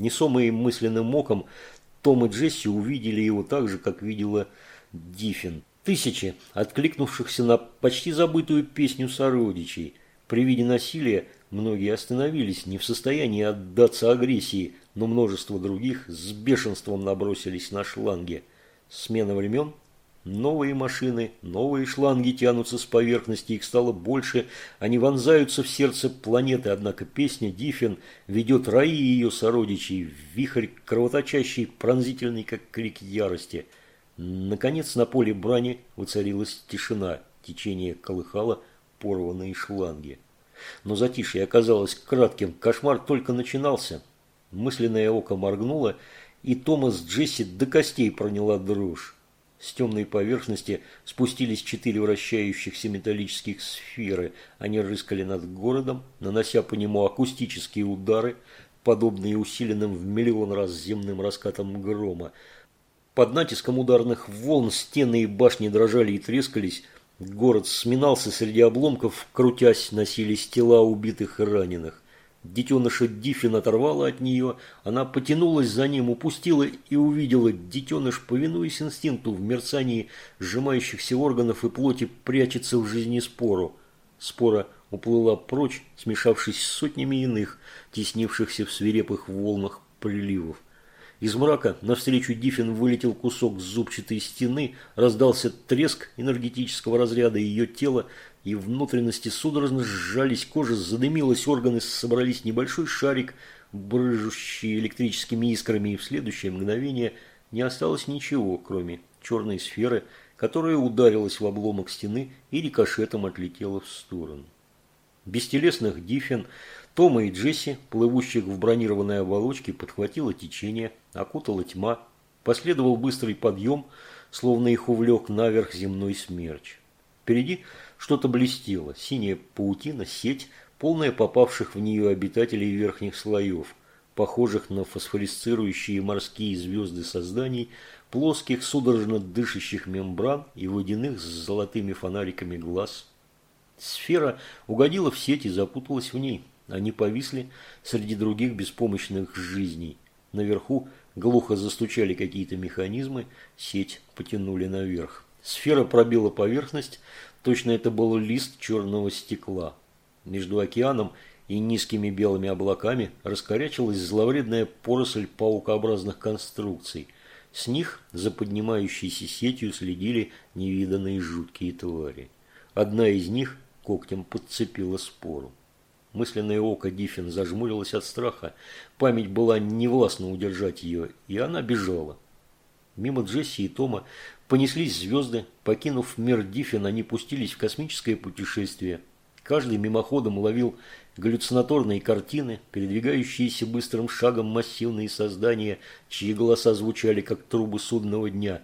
Несомые мысленным оком, Том и Джесси увидели его так же, как видела Диффин. Тысячи, откликнувшихся на почти забытую песню сородичей. При виде насилия многие остановились, не в состоянии отдаться агрессии, но множество других с бешенством набросились на шланги. Смена времен Новые машины, новые шланги тянутся с поверхности, их стало больше, они вонзаются в сердце планеты, однако песня Диффин ведет раи ее сородичей в вихрь кровоточащий, пронзительный, как крик ярости. Наконец на поле брани воцарилась тишина, течение колыхало порванные шланги. Но затишье оказалось кратким, кошмар только начинался. Мысленное око моргнуло, и Томас Джесси до костей проняла дрожь. С темной поверхности спустились четыре вращающихся металлических сферы. Они рыскали над городом, нанося по нему акустические удары, подобные усиленным в миллион раз земным раскатам грома. Под натиском ударных волн стены и башни дрожали и трескались. Город сминался среди обломков, крутясь, носились тела убитых и раненых. Детеныша Диффин оторвала от нее, она потянулась за ним, упустила и увидела. Детеныш, повинуясь инстинкту, в мерцании сжимающихся органов и плоти прячется в жизни спору. Спора уплыла прочь, смешавшись с сотнями иных, теснившихся в свирепых волнах приливов. Из мрака навстречу Диффин вылетел кусок зубчатой стены, раздался треск энергетического разряда, ее тело и внутренности судорожно сжались, кожа задымилась, органы собрались небольшой шарик, брыжущий электрическими искрами, и в следующее мгновение не осталось ничего, кроме черной сферы, которая ударилась в обломок стены и рикошетом отлетела в сторону. Бестелесных Диффин, Тома и Джесси, плывущих в бронированной оболочке, подхватило течение, окутала тьма, последовал быстрый подъем, словно их увлек наверх земной смерч. Впереди что-то блестело, синяя паутина, сеть, полная попавших в нее обитателей верхних слоев, похожих на фосфорисцирующие морские звезды созданий, плоских, судорожно дышащих мембран и водяных с золотыми фонариками глаз. Сфера угодила в сеть и запуталась в ней. Они повисли среди других беспомощных жизней. Наверху глухо застучали какие-то механизмы, сеть потянули наверх. Сфера пробила поверхность, Точно это был лист черного стекла. Между океаном и низкими белыми облаками раскорячилась зловредная поросль паукообразных конструкций. С них за поднимающейся сетью следили невиданные жуткие твари. Одна из них когтем подцепила спору. Мысленное око Диффин зажмурилось от страха. Память была невластна удержать ее, и она бежала. Мимо Джесси и Тома Понеслись звезды, покинув мир Диффин, они пустились в космическое путешествие. Каждый мимоходом ловил галлюцинаторные картины, передвигающиеся быстрым шагом массивные создания, чьи голоса звучали как трубы судного дня,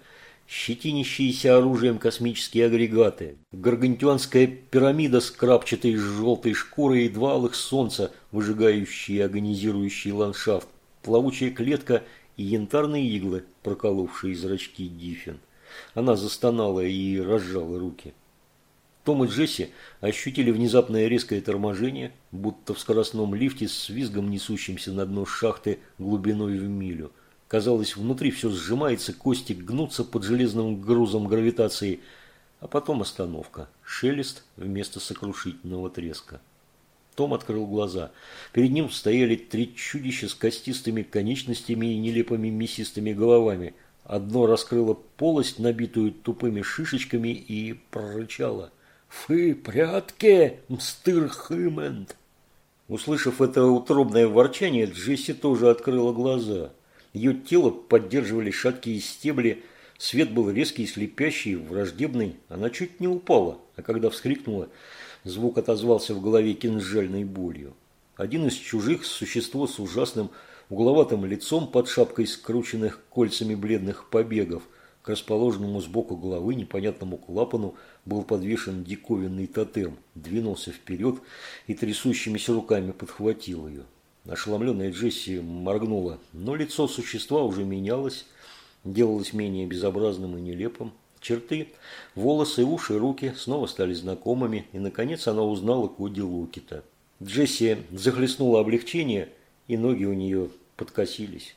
щетинящиеся оружием космические агрегаты, гаргантюанская пирамида с крапчатой желтой шкурой и два алых солнца, выжигающие и агонизирующий ландшафт, плавучая клетка и янтарные иглы, проколовшие зрачки Диффин. Она застонала и разжала руки. Том и Джесси ощутили внезапное резкое торможение, будто в скоростном лифте с визгом несущимся на дно шахты глубиной в милю. Казалось, внутри все сжимается, кости гнутся под железным грузом гравитации, а потом остановка, шелест вместо сокрушительного треска. Том открыл глаза. Перед ним стояли три чудища с костистыми конечностями и нелепыми мясистыми головами – Одно раскрыло полость, набитую тупыми шишечками, и прорычало. «Фы, прятки, мстыр хымент!» Услышав это утробное ворчание, Джесси тоже открыла глаза. Ее тело поддерживали шаткие стебли, свет был резкий, слепящий, враждебный. Она чуть не упала, а когда вскрикнула, звук отозвался в голове кинжальной болью. Один из чужих, существо с ужасным, угловатым лицом под шапкой скрученных кольцами бледных побегов. К расположенному сбоку головы непонятному клапану был подвешен диковинный тотем, двинулся вперед и трясущимися руками подхватил ее. Ошеломленная Джесси моргнула, но лицо существа уже менялось, делалось менее безобразным и нелепым. Черты, волосы, уши, руки снова стали знакомыми, и, наконец, она узнала Коди Лукита. Джесси захлестнула облегчение – и ноги у нее подкосились.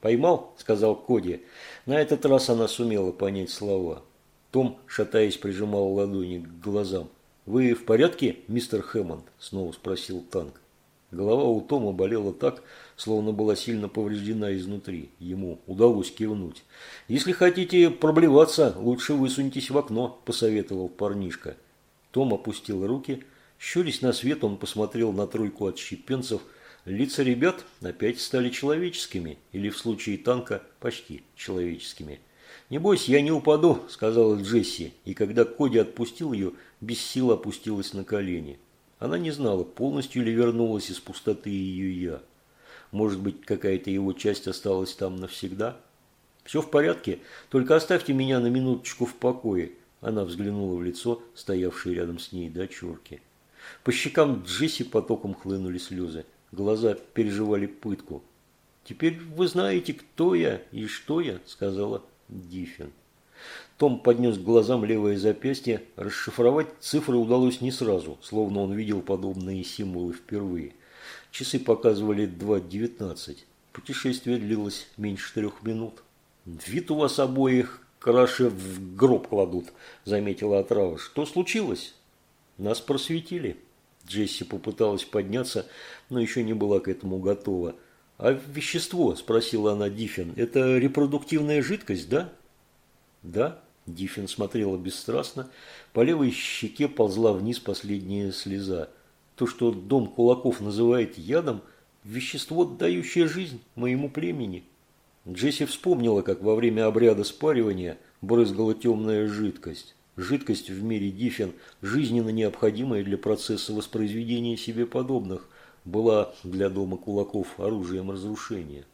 «Поймал?» – сказал Коди. На этот раз она сумела понять слова. Том, шатаясь, прижимал ладони к глазам. «Вы в порядке, мистер Хэммонд?» – снова спросил танк. Голова у Тома болела так, словно была сильно повреждена изнутри. Ему удалось кивнуть. «Если хотите проблеваться, лучше высуньтесь в окно», – посоветовал парнишка. Том опустил руки. Щурясь на свет, он посмотрел на тройку отщепенцев. Лица ребят опять стали человеческими, или в случае танка почти человеческими. «Не бойся, я не упаду», – сказала Джесси, и когда Коди отпустил ее, без сил опустилась на колени. Она не знала, полностью ли вернулась из пустоты ее «я». Может быть, какая-то его часть осталась там навсегда? «Все в порядке, только оставьте меня на минуточку в покое», она взглянула в лицо, стоявшей рядом с ней дочурки. По щекам Джесси потоком хлынули слезы. Глаза переживали пытку. «Теперь вы знаете, кто я и что я», – сказала Диффин. Том поднес к глазам левое запястье. Расшифровать цифры удалось не сразу, словно он видел подобные символы впервые. Часы показывали 2.19. Путешествие длилось меньше трех минут. «Вид у вас обоих краши в гроб кладут», – заметила отрава. «Что случилось?» «Нас просветили». Джесси попыталась подняться, но еще не была к этому готова. «А вещество?» – спросила она Диффин. «Это репродуктивная жидкость, да?» «Да?» Диффин смотрела бесстрастно. По левой щеке ползла вниз последняя слеза. То, что дом кулаков называет ядом, вещество, дающее жизнь моему племени. Джесси вспомнила, как во время обряда спаривания брызгала темная жидкость. Жидкость в мире Диффин, жизненно необходимая для процесса воспроизведения себе подобных, была для дома кулаков оружием разрушения.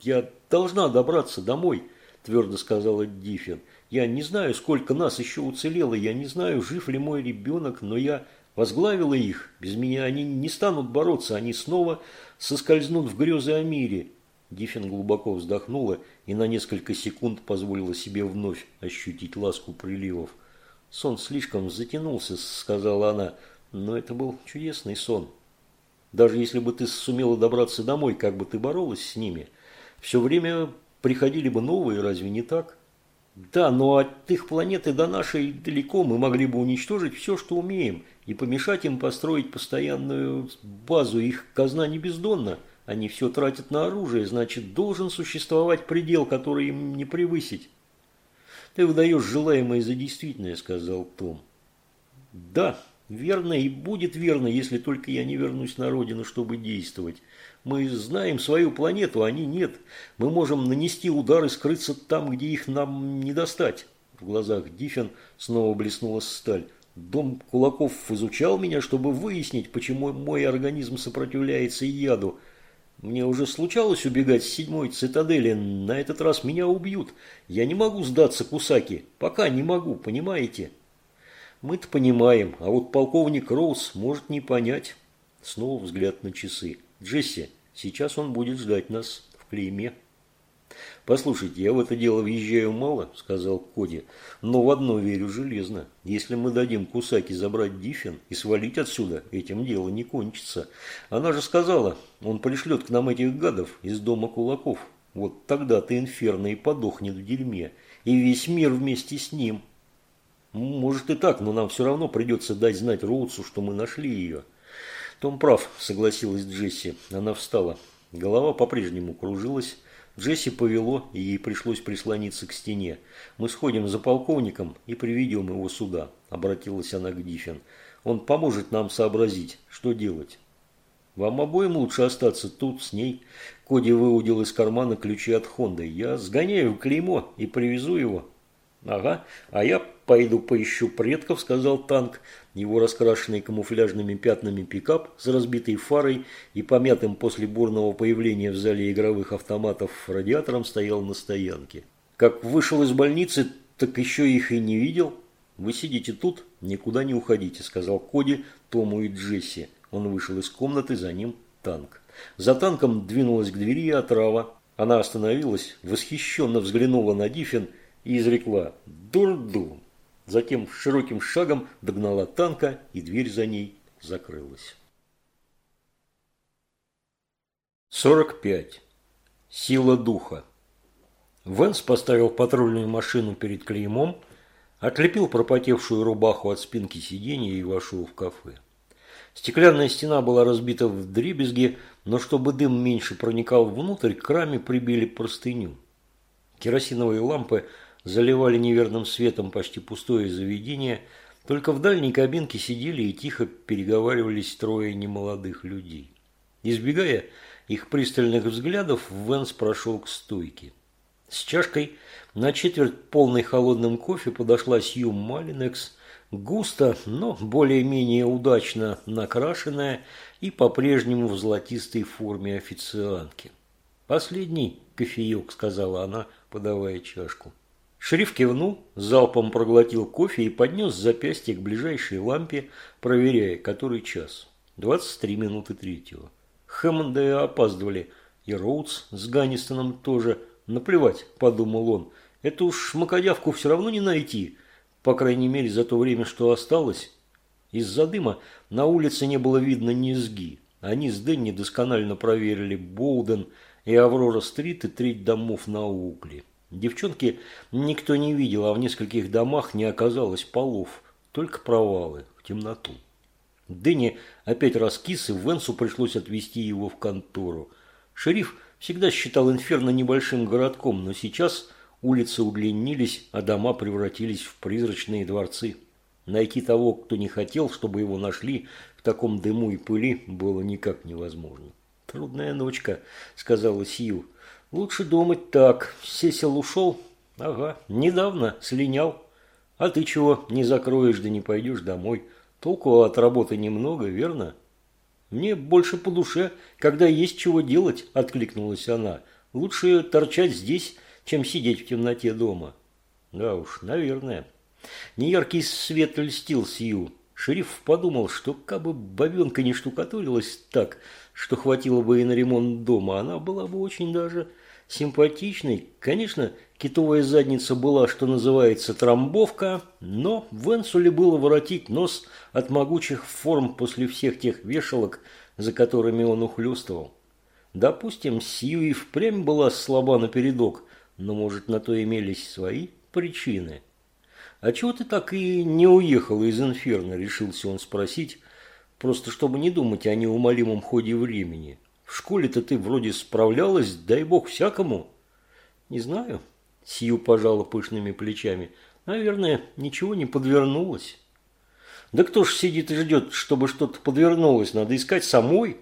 «Я должна добраться домой», – твердо сказала Диффин. Я не знаю, сколько нас еще уцелело, я не знаю, жив ли мой ребенок, но я возглавила их. Без меня они не станут бороться, они снова соскользнут в грезы о мире. Диффин глубоко вздохнула и на несколько секунд позволила себе вновь ощутить ласку приливов. «Сон слишком затянулся», — сказала она, — «но это был чудесный сон. Даже если бы ты сумела добраться домой, как бы ты боролась с ними? Все время приходили бы новые, разве не так?» Да, но от их планеты до нашей далеко, мы могли бы уничтожить все, что умеем, и помешать им построить постоянную базу. Их казна не бездонна, они все тратят на оружие, значит, должен существовать предел, который им не превысить. Ты выдаешь желаемое за действительное, сказал Том. Да, верно и будет верно, если только я не вернусь на родину, чтобы действовать. Мы знаем свою планету, а они нет. Мы можем нанести удар и скрыться там, где их нам не достать. В глазах Диффин снова блеснула сталь. Дом Кулаков изучал меня, чтобы выяснить, почему мой организм сопротивляется яду. Мне уже случалось убегать с седьмой цитадели. На этот раз меня убьют. Я не могу сдаться Кусаки. Пока не могу, понимаете? Мы-то понимаем, а вот полковник Роуз может не понять. Снова взгляд на часы. Джесси, сейчас он будет ждать нас в клейме. «Послушайте, я в это дело въезжаю мало», – сказал Коди, – «но в одно верю железно. Если мы дадим Кусаки забрать Диффин и свалить отсюда, этим дело не кончится. Она же сказала, он пришлет к нам этих гадов из дома кулаков. Вот тогда-то Инферно и подохнет в дерьме, и весь мир вместе с ним». «Может и так, но нам все равно придется дать знать Роудсу, что мы нашли ее». «Том прав», – согласилась Джесси. Она встала. Голова по-прежнему кружилась. Джесси повело, и ей пришлось прислониться к стене. «Мы сходим за полковником и приведем его сюда», – обратилась она к Диффин. «Он поможет нам сообразить, что делать». «Вам обоим лучше остаться тут, с ней». Коди выудил из кармана ключи от Хонды. «Я сгоняю клеймо и привезу его». «Ага, а я пойду поищу предков», – сказал танк. Его раскрашенный камуфляжными пятнами пикап с разбитой фарой и помятым после бурного появления в зале игровых автоматов радиатором стоял на стоянке. Как вышел из больницы, так еще их и не видел. «Вы сидите тут, никуда не уходите», – сказал Коди Тому и Джесси. Он вышел из комнаты, за ним танк. За танком двинулась к двери отрава. Она остановилась, восхищенно взглянула на Диффин и изрекла «Дурдум». Затем широким шагом догнала танка, и дверь за ней закрылась. 45. Сила духа. Венс поставил патрульную машину перед клеймом, отлепил пропотевшую рубаху от спинки сиденья и вошел в кафе. Стеклянная стена была разбита в дребезги, но чтобы дым меньше проникал внутрь, к раме прибили простыню. Керосиновые лампы заливали неверным светом почти пустое заведение, только в дальней кабинке сидели и тихо переговаривались трое немолодых людей. Избегая их пристальных взглядов Венс прошел к стойке. С чашкой на четверть полной холодным кофе подошла Сью Малинекс, густо, но более-менее удачно накрашенная и по-прежнему в золотистой форме официантки. «Последний кофеек», – сказала она, подавая чашку. Шериф кивнул, залпом проглотил кофе и поднес запястье к ближайшей лампе, проверяя, который час. Двадцать три минуты третьего. Хэммонда и опаздывали. И Роудс с Ганнистоном тоже. Наплевать, подумал он. Это уж макодявку все равно не найти. По крайней мере, за то время, что осталось. Из-за дыма на улице не было видно низги. Они с Дэнни досконально проверили Боуден и Аврора-стрит и треть домов на угле. Девчонки никто не видел, а в нескольких домах не оказалось полов, только провалы в темноту. Дэнни опять раскис, и Венсу пришлось отвезти его в контору. Шериф всегда считал Инферно небольшим городком, но сейчас улицы удлинились, а дома превратились в призрачные дворцы. Найти того, кто не хотел, чтобы его нашли в таком дыму и пыли, было никак невозможно. «Трудная ночка», – сказала Сью. «Лучше думать так. Сесил ушел?» «Ага, недавно слинял. А ты чего, не закроешь да не пойдешь домой?» Толку от работы немного, верно? Мне больше по душе, когда есть чего делать, откликнулась она. Лучше торчать здесь, чем сидеть в темноте дома. Да уж, наверное. Неяркий свет льстил Сью. Шериф подумал, что кабы бабенка не штукатурилась так, что хватило бы и на ремонт дома, она была бы очень даже симпатичной. Конечно, китовая задница была, что называется, трамбовка, но Венсуле было воротить нос от могучих форм после всех тех вешалок, за которыми он ухлёстывал. Допустим, Сью и впрямь была слаба напередок, но, может, на то имелись свои причины. «А чего ты так и не уехала из Инферно?» – решился он спросить, просто чтобы не думать о неумолимом ходе времени. В школе-то ты вроде справлялась, дай бог всякому. Не знаю. Сью пожала пышными плечами. Наверное, ничего не подвернулось. Да кто ж сидит и ждет, чтобы что-то подвернулось? Надо искать самой.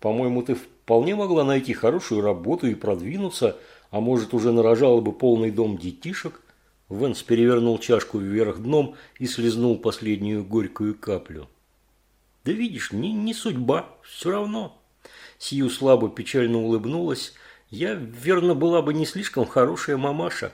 По-моему, ты вполне могла найти хорошую работу и продвинуться, а может, уже нарожала бы полный дом детишек. Венс перевернул чашку вверх дном и слезнул последнюю горькую каплю. Да видишь, не, не судьба, все равно. Сию слабо печально улыбнулась. Я, верно, была бы не слишком хорошая мамаша.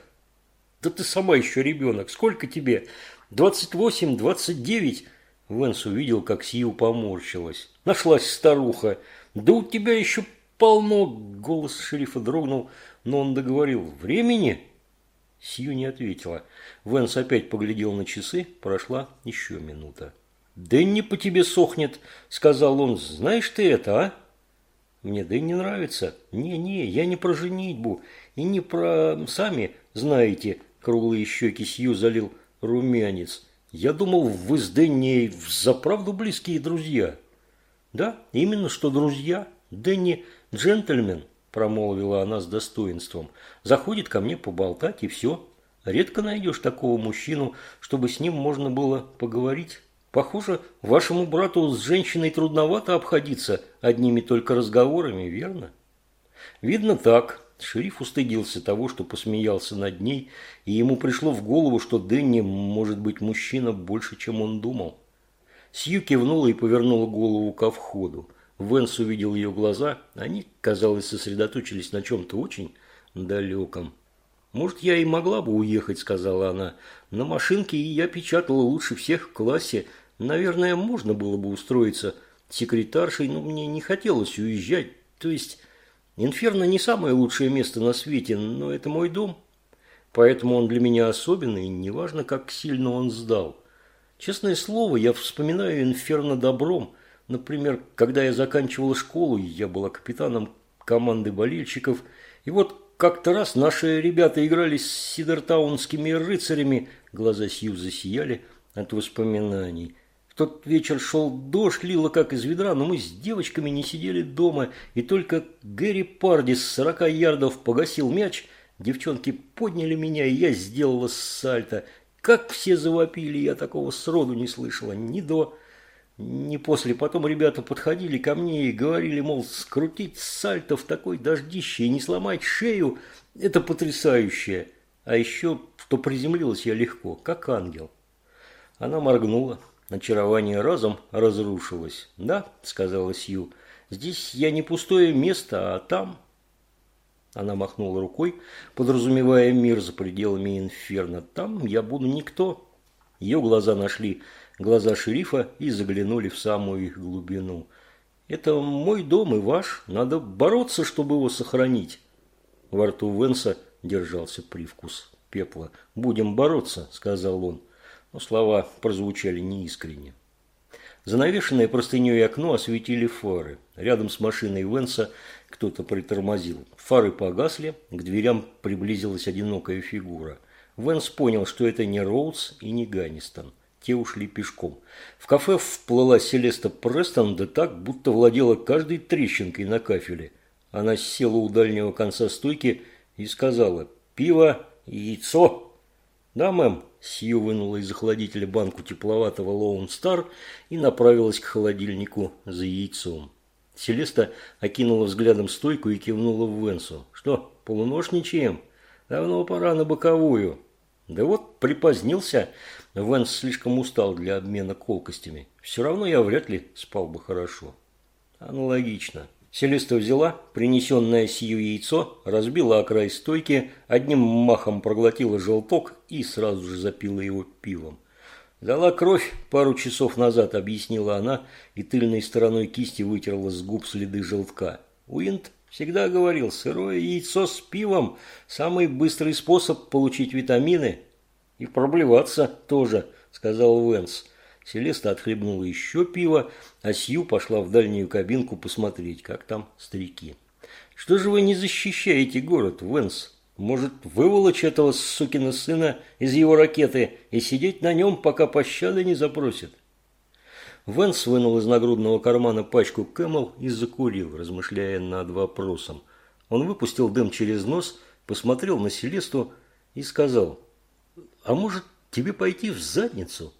Да ты сама еще ребенок. Сколько тебе? Двадцать восемь, двадцать девять? Венс увидел, как Сию поморщилась. Нашлась старуха. Да у тебя еще полно. Голос шерифа дрогнул, но он договорил. Времени? Сью не ответила. Венс опять поглядел на часы. Прошла еще минута. «Дэнни по тебе сохнет», — сказал он. «Знаешь ты это, а?» Мне да и не нравится. Не-не, я не про женитьбу. И не про... Сами знаете, круглые щеки Сью залил румянец. Я думал, вы с Дэнни заправду близкие друзья. Да, именно что друзья. Дэнни джентльмен, промолвила она с достоинством. Заходит ко мне поболтать и все. Редко найдешь такого мужчину, чтобы с ним можно было поговорить. Похоже, вашему брату с женщиной трудновато обходиться одними только разговорами, верно? Видно так. Шериф устыдился того, что посмеялся над ней, и ему пришло в голову, что Дэнни может быть мужчина больше, чем он думал. Сью кивнула и повернула голову ко входу. Венс увидел ее глаза, они, казалось, сосредоточились на чем-то очень далеком. «Может, я и могла бы уехать», – сказала она. «На машинке я печатала лучше всех в классе, Наверное, можно было бы устроиться секретаршей, но мне не хотелось уезжать. То есть, Инферно не самое лучшее место на свете, но это мой дом. Поэтому он для меня особенный, неважно, как сильно он сдал. Честное слово, я вспоминаю Инферно добром. Например, когда я заканчивала школу, я была капитаном команды болельщиков, И вот как-то раз наши ребята играли с сидертаунскими рыцарями, глаза Сью засияли от воспоминаний. Тот вечер шел дождь, лило как из ведра, но мы с девочками не сидели дома, и только Гэри Парди с сорока ярдов погасил мяч, девчонки подняли меня, и я сделала сальто. Как все завопили, я такого сроду не слышала, ни до... Не после. Потом ребята подходили ко мне и говорили, мол, скрутить сальто в такой дождище и не сломать шею – это потрясающе. А еще, что приземлилась я легко, как ангел. Она моргнула. Очарование разом разрушилось. «Да», – сказала Сью, – «здесь я не пустое место, а там...» Она махнула рукой, подразумевая мир за пределами инферно. «Там я буду никто». Ее глаза нашли глаза шерифа и заглянули в самую их глубину. «Это мой дом и ваш. Надо бороться, чтобы его сохранить». Во рту Венса держался привкус пепла. «Будем бороться», – сказал он. Слова прозвучали неискренне. Занавешенное простыней окно осветили фары. Рядом с машиной Венса кто-то притормозил. Фары погасли, к дверям приблизилась одинокая фигура. Венс понял, что это не Роудс и не Ганнистон. Те ушли пешком. В кафе вплыла Селеста Престон, да так, будто владела каждой трещинкой на кафеле. Она села у дальнего конца стойки и сказала «Пиво и яйцо». «Да, мэм», – Сью вынула из охладителя банку тепловатого Лоун Стар и направилась к холодильнику за яйцом. Селеста окинула взглядом стойку и кивнула в Венсу. «Что, полуношничаем? Давно пора на боковую». «Да вот, припозднился. Венс слишком устал для обмена колкостями. Все равно я вряд ли спал бы хорошо». «Аналогично». Селеста взяла принесенное сию яйцо, разбила о край стойки, одним махом проглотила желток и сразу же запила его пивом. «Дала кровь пару часов назад», – объяснила она, и тыльной стороной кисти вытерла с губ следы желтка. Уинт всегда говорил, сырое яйцо с пивом – самый быстрый способ получить витамины. «И проблеваться тоже», – сказал Венс. Селеста отхлебнула еще пиво, а Сью пошла в дальнюю кабинку посмотреть, как там старики. «Что же вы не защищаете город, Венс? Может, выволочь этого сукина сына из его ракеты и сидеть на нем, пока пощады не запросит?» Венс вынул из нагрудного кармана пачку Camel и закурил, размышляя над вопросом. Он выпустил дым через нос, посмотрел на Селесту и сказал, «А может, тебе пойти в задницу?»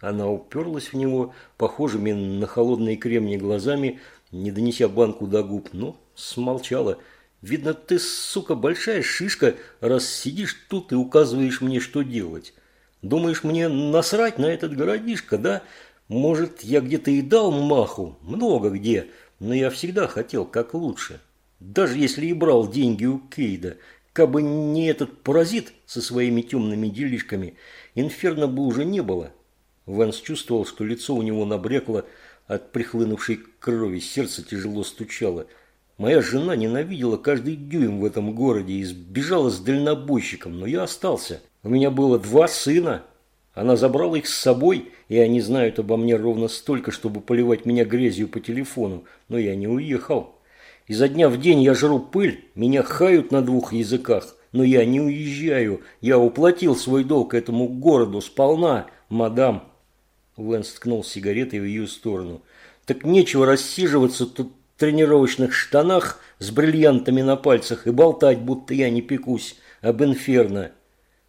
Она уперлась в него, похожими на холодные кремни глазами, не донеся банку до губ, но смолчала. «Видно, ты, сука, большая шишка, раз сидишь тут и указываешь мне, что делать. Думаешь, мне насрать на этот городишко, да? Может, я где-то и дал маху, много где, но я всегда хотел как лучше. Даже если и брал деньги у Кейда, кабы не этот паразит со своими темными делишками, инферно бы уже не было». Ванс чувствовал, что лицо у него набрекло от прихлынувшей крови, сердце тяжело стучало. Моя жена ненавидела каждый дюйм в этом городе и сбежала с дальнобойщиком, но я остался. У меня было два сына. Она забрала их с собой, и они знают обо мне ровно столько, чтобы поливать меня грязью по телефону, но я не уехал. Изо дня в день я жру пыль, меня хают на двух языках, но я не уезжаю. Я уплатил свой долг этому городу сполна, мадам. Венс ткнул сигаретой в ее сторону. «Так нечего рассиживаться тут в тренировочных штанах с бриллиантами на пальцах и болтать, будто я не пекусь об инферно».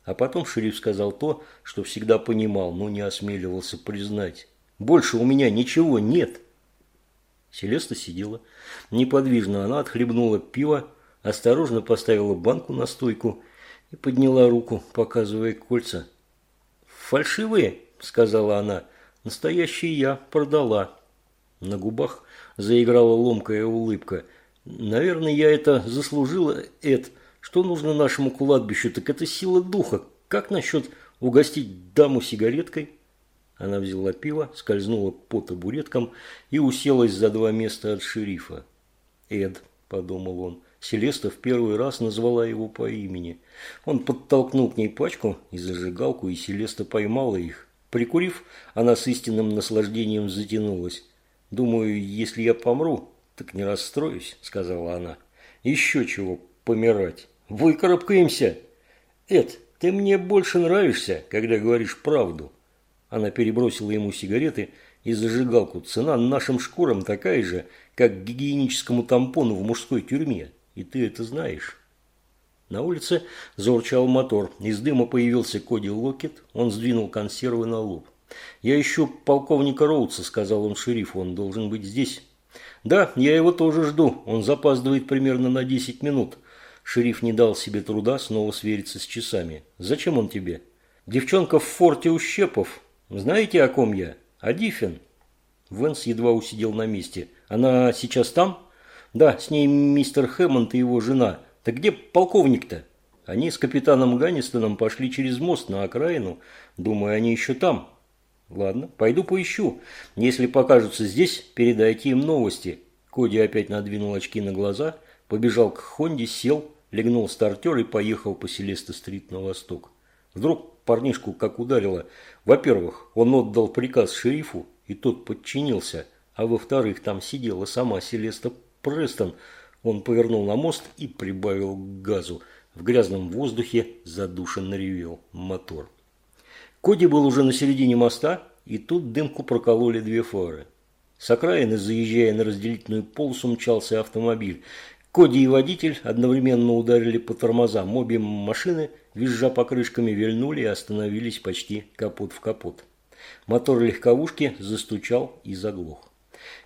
А потом шериф сказал то, что всегда понимал, но не осмеливался признать. «Больше у меня ничего нет». Селеста сидела неподвижно. Она отхлебнула пиво, осторожно поставила банку на стойку и подняла руку, показывая кольца. «Фальшивые?» – сказала она – Настоящий я продала. На губах заиграла ломкая улыбка. Наверное, я это заслужила, Эд. Что нужно нашему кладбищу, так это сила духа. Как насчет угостить даму сигареткой? Она взяла пиво, скользнула по табуреткам и уселась за два места от шерифа. «Эд», – подумал он, – Селеста в первый раз назвала его по имени. Он подтолкнул к ней пачку и зажигалку, и Селеста поймала их. Прикурив, она с истинным наслаждением затянулась. «Думаю, если я помру, так не расстроюсь», – сказала она. «Еще чего, помирать. Выкарабкаемся. Эд, ты мне больше нравишься, когда говоришь правду. Она перебросила ему сигареты и зажигалку. Цена нашим шкурам такая же, как гигиеническому тампону в мужской тюрьме. И ты это знаешь. На улице заурчал мотор. Из дыма появился Коди Локет. Он сдвинул консервы на лоб. «Я ищу полковника Роудса», – сказал он шерифу. «Он должен быть здесь». «Да, я его тоже жду. Он запаздывает примерно на 10 минут». Шериф не дал себе труда снова свериться с часами. «Зачем он тебе?» «Девчонка в форте Ущепов. Знаете, о ком я? О Диффин». Венс едва усидел на месте. «Она сейчас там?» «Да, с ней мистер Хэммонд и его жена. Так где полковник-то?» Они с капитаном Ганнистоном пошли через мост на окраину. Думаю, они еще там. Ладно, пойду поищу. Если покажутся здесь, передайте им новости. Коди опять надвинул очки на глаза, побежал к Хонде, сел, легнул стартер и поехал по Селеста-стрит на восток. Вдруг парнишку как ударило. Во-первых, он отдал приказ шерифу, и тот подчинился, а во-вторых, там сидела сама Селеста Престон. Он повернул на мост и прибавил газу. В грязном воздухе задушенно ревел мотор. Коди был уже на середине моста, и тут дымку прокололи две фары. С окраины, заезжая на разделительную полосу, мчался автомобиль. Коди и водитель одновременно ударили по тормозам. Обе машины, визжа покрышками, вильнули и остановились почти капот в капот. Мотор легковушки застучал и заглох.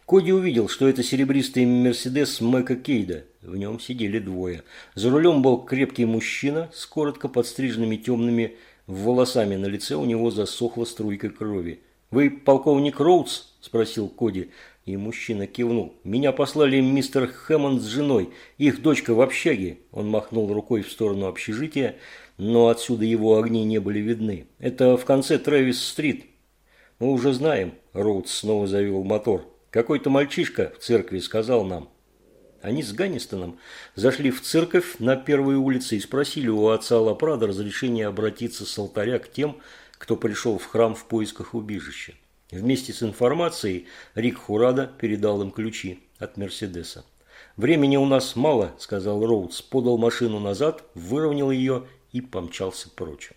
Коди увидел, что это серебристый Мерседес Мэка Кейда. В нем сидели двое. За рулем был крепкий мужчина с коротко подстриженными темными волосами. На лице у него засохла струйка крови. «Вы полковник Роудс?» – спросил Коди. И мужчина кивнул. «Меня послали мистер Хэммонд с женой. Их дочка в общаге». Он махнул рукой в сторону общежития, но отсюда его огни не были видны. «Это в конце Трэвис-стрит». «Мы уже знаем», – Роудс снова завел мотор. «Какой-то мальчишка в церкви сказал нам». Они с Ганнистоном зашли в церковь на первой улице и спросили у отца Лапрада разрешения обратиться с алтаря к тем, кто пришел в храм в поисках убежища. Вместе с информацией Рик Хурада передал им ключи от Мерседеса. «Времени у нас мало», – сказал Роудс, подал машину назад, выровнял ее и помчался прочь.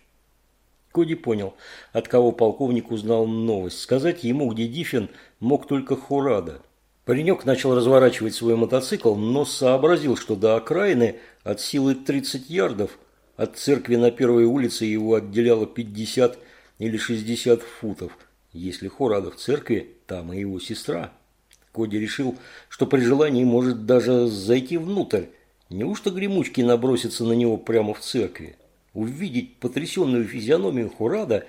Коди понял, от кого полковник узнал новость. Сказать ему, где Диффин, мог только Хурада – Паренек начал разворачивать свой мотоцикл, но сообразил, что до окраины от силы 30 ярдов от церкви на первой улице его отделяло 50 или 60 футов. Если Хорада в церкви, там и его сестра. Коди решил, что при желании может даже зайти внутрь. Неужто гремучки набросятся на него прямо в церкви? Увидеть потрясенную физиономию Хурада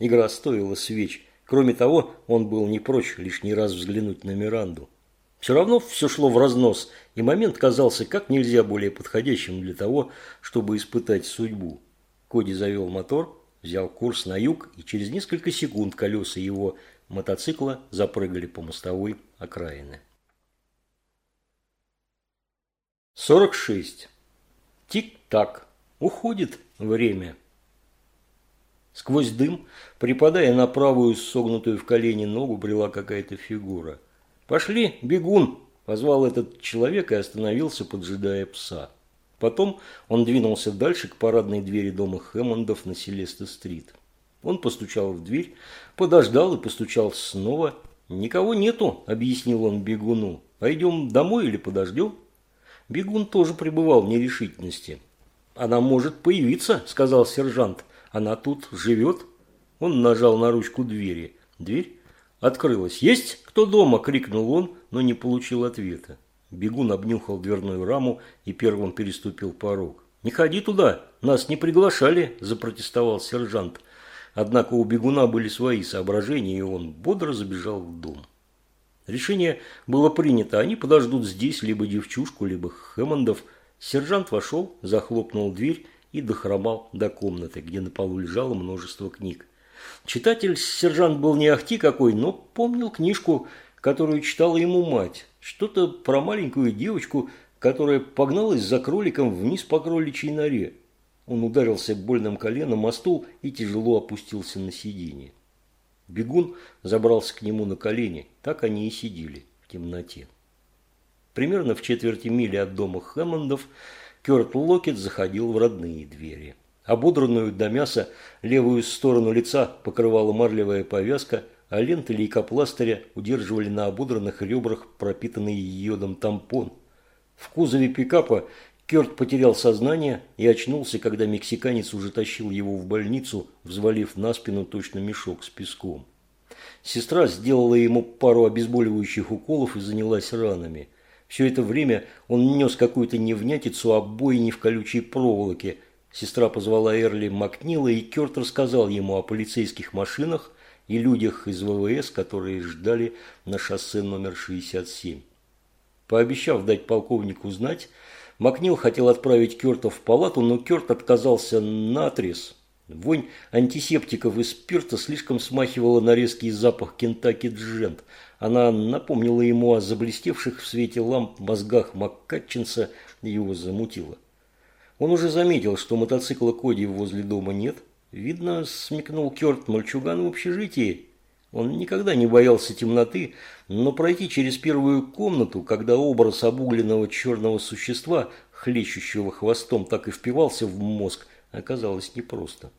игра стоила свеч. Кроме того, он был не прочь лишний раз взглянуть на Миранду. Все равно все шло в разнос, и момент казался как нельзя более подходящим для того, чтобы испытать судьбу. Коди завел мотор, взял курс на юг, и через несколько секунд колеса его мотоцикла запрыгали по мостовой окраины. 46. Тик-так. Уходит время. Сквозь дым, припадая на правую согнутую в колени ногу, брела какая-то фигура – «Пошли, бегун!» – позвал этот человек и остановился, поджидая пса. Потом он двинулся дальше к парадной двери дома Хэммондов на Селеста-стрит. Он постучал в дверь, подождал и постучал снова. «Никого нету», – объяснил он бегуну. «Пойдем домой или подождем?» Бегун тоже пребывал в нерешительности. «Она может появиться», – сказал сержант. «Она тут живет». Он нажал на ручку двери. Дверь Открылась. «Есть кто дома?» – крикнул он, но не получил ответа. Бегун обнюхал дверную раму и первым переступил порог. «Не ходи туда, нас не приглашали», – запротестовал сержант. Однако у бегуна были свои соображения, и он бодро забежал в дом. Решение было принято, они подождут здесь либо девчушку, либо Хэммондов. Сержант вошел, захлопнул дверь и дохромал до комнаты, где на полу лежало множество книг. Читатель сержант был не ахти какой, но помнил книжку, которую читала ему мать. Что-то про маленькую девочку, которая погналась за кроликом вниз по кроличьей норе. Он ударился больным коленом о стул и тяжело опустился на сиденье. Бегун забрался к нему на колени. Так они и сидели в темноте. Примерно в четверти мили от дома Хэммондов Кёрт Локет заходил в родные двери. Ободранную до мяса левую сторону лица покрывала марлевая повязка, а ленты лейкопластыря удерживали на ободранных ребрах пропитанный йодом тампон. В кузове пикапа Кёрт потерял сознание и очнулся, когда мексиканец уже тащил его в больницу, взвалив на спину точно мешок с песком. Сестра сделала ему пару обезболивающих уколов и занялась ранами. Все это время он нес какую-то невнятицу о бойне в колючей проволоке. Сестра позвала Эрли Макнила, и Кёрт рассказал ему о полицейских машинах и людях из ВВС, которые ждали на шоссе номер 67. Пообещав дать полковнику знать, Макнил хотел отправить Кёрта в палату, но Кёрт отказался наотрез. Вонь антисептиков и спирта слишком смахивала на резкий запах Кентаки Джент. Она напомнила ему о заблестевших в свете ламп мозгах Маккатчинса и его замутила. Он уже заметил, что мотоцикла Коди возле дома нет. Видно, смекнул Кёрт мальчуган в общежитии. Он никогда не боялся темноты, но пройти через первую комнату, когда образ обугленного черного существа, хлещущего хвостом, так и впивался в мозг, оказалось непросто.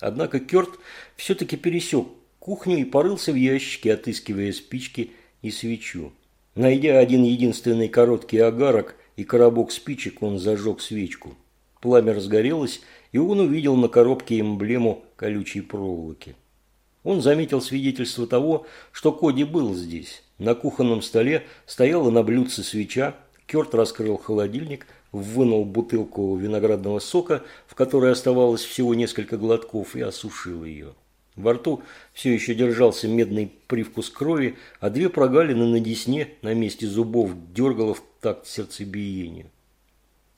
Однако Кёрт все-таки пересек кухню и порылся в ящике, отыскивая спички и свечу. Найдя один единственный короткий огарок и коробок спичек, он зажег свечку. Пламя разгорелось, и он увидел на коробке эмблему колючей проволоки. Он заметил свидетельство того, что Коди был здесь. На кухонном столе стояла на блюдце свеча, Кёрт раскрыл холодильник, вынул бутылку виноградного сока, в которой оставалось всего несколько глотков, и осушил ее. Во рту все еще держался медный привкус крови, а две прогалины на десне на месте зубов дергало в такт сердцебиению.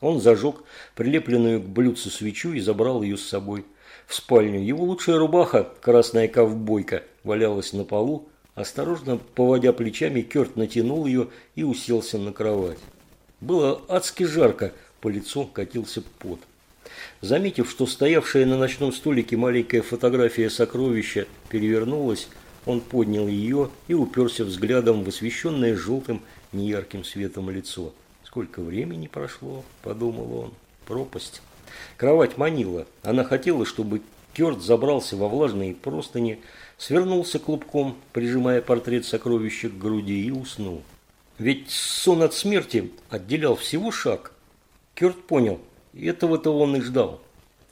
Он зажег прилепленную к блюдцу свечу и забрал ее с собой в спальню. Его лучшая рубаха, красная ковбойка, валялась на полу. Осторожно, поводя плечами, Керт натянул ее и уселся на кровать. Было адски жарко, по лицу катился пот. Заметив, что стоявшая на ночном столике маленькая фотография сокровища перевернулась, он поднял ее и уперся взглядом в освещенное желтым неярким светом лицо. «Сколько времени прошло?» – подумал он. «Пропасть». Кровать манила. Она хотела, чтобы Кёрт забрался во влажные простыни, свернулся клубком, прижимая портрет сокровища к груди и уснул. Ведь сон от смерти отделял всего шаг. Кёрт понял, этого-то он и ждал.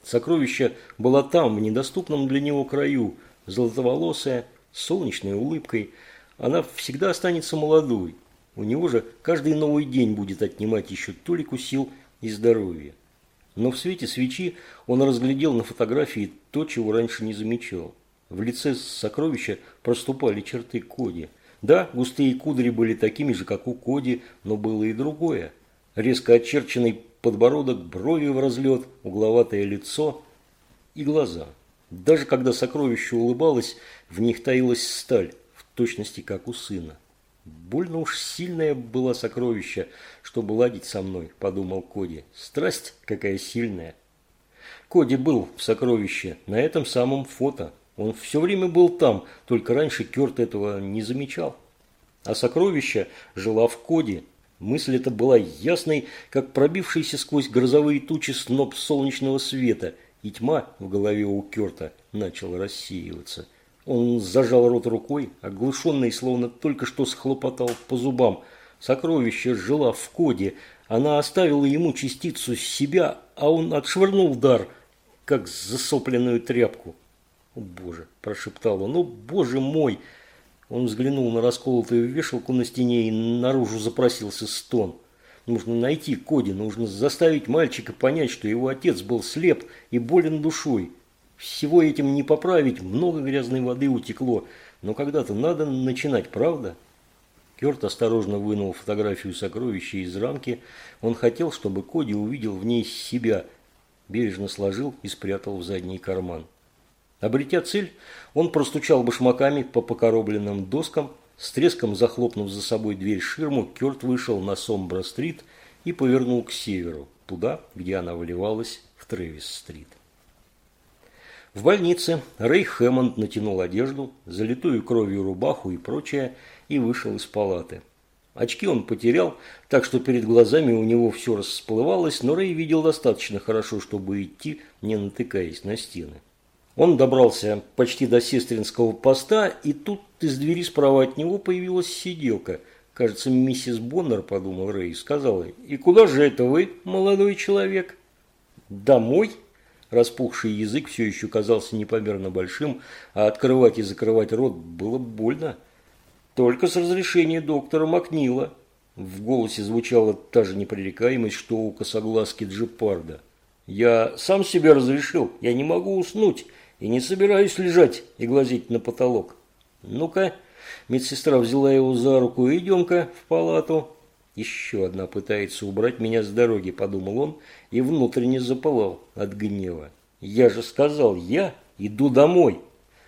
Сокровище было там, в недоступном для него краю, золотоволосая, с солнечной улыбкой. Она всегда останется молодой. У него же каждый новый день будет отнимать еще толику сил и здоровья. Но в свете свечи он разглядел на фотографии то, чего раньше не замечал. В лице сокровища проступали черты Коди – да, густые кудри были такими же, как у Коди, но было и другое. Резко очерченный подбородок, брови в разлет, угловатое лицо и глаза. Даже когда сокровище улыбалось, в них таилась сталь, в точности как у сына. «Больно уж сильная была сокровище, чтобы ладить со мной», – подумал Коди. «Страсть какая сильная». Коди был в сокровище на этом самом фото – он все время был там, только раньше Керт этого не замечал. А сокровища жила в коде. Мысль эта была ясной, как пробившийся сквозь грозовые тучи сноп солнечного света, и тьма в голове у Керта начала рассеиваться. Он зажал рот рукой, оглушенный, словно только что схлопотал по зубам. Сокровище жила в коде. Она оставила ему частицу себя, а он отшвырнул дар, как засопленную тряпку. «О, Боже!» – прошептал он. «О, Боже мой!» Он взглянул на расколотую вешалку на стене и наружу запросился стон. Нужно найти Коди, нужно заставить мальчика понять, что его отец был слеп и болен душой. Всего этим не поправить, много грязной воды утекло, но когда-то надо начинать, правда? Керт осторожно вынул фотографию сокровища из рамки. Он хотел, чтобы Коди увидел в ней себя. Бережно сложил и спрятал в задний карман. Обретя цель, он простучал башмаками по покоробленным доскам, с треском захлопнув за собой дверь ширму, Кёрт вышел на Сомбра-стрит и повернул к северу, туда, где она выливалась в Трэвис-стрит. В больнице Рэй Хэммонд натянул одежду, залитую кровью рубаху и прочее, и вышел из палаты. Очки он потерял, так что перед глазами у него все расплывалось, но Рэй видел достаточно хорошо, чтобы идти, не натыкаясь на стены. Он добрался почти до сестринского поста, и тут из двери справа от него появилась сиделка. Кажется, миссис Боннер, подумал Рэй, сказала, «И куда же это вы, молодой человек?» «Домой?» Распухший язык все еще казался непомерно большим, а открывать и закрывать рот было больно. Только с разрешения доктора Макнила. В голосе звучала та же непререкаемость, что у косоглазки Джипарда. «Я сам себе разрешил, я не могу уснуть и не собираюсь лежать и глазеть на потолок. Ну-ка, медсестра взяла его за руку, идем-ка в палату». «Еще одна пытается убрать меня с дороги», – подумал он и внутренне запылал от гнева. «Я же сказал, я иду домой!»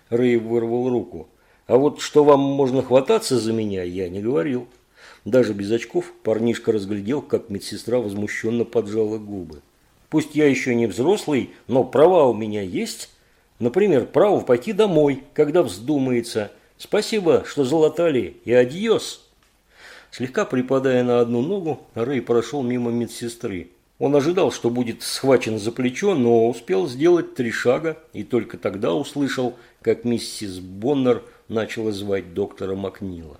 Рэй вырвал руку. А вот что вам можно хвататься за меня, я не говорил. Даже без очков парнишка разглядел, как медсестра возмущенно поджала губы. Пусть я еще не взрослый, но права у меня есть. Например, право пойти домой, когда вздумается. Спасибо, что залатали, и адьос. Слегка припадая на одну ногу, Рэй прошел мимо медсестры. Он ожидал, что будет схвачен за плечо, но успел сделать три шага и только тогда услышал, как миссис Боннер – начала звать доктора Макнила.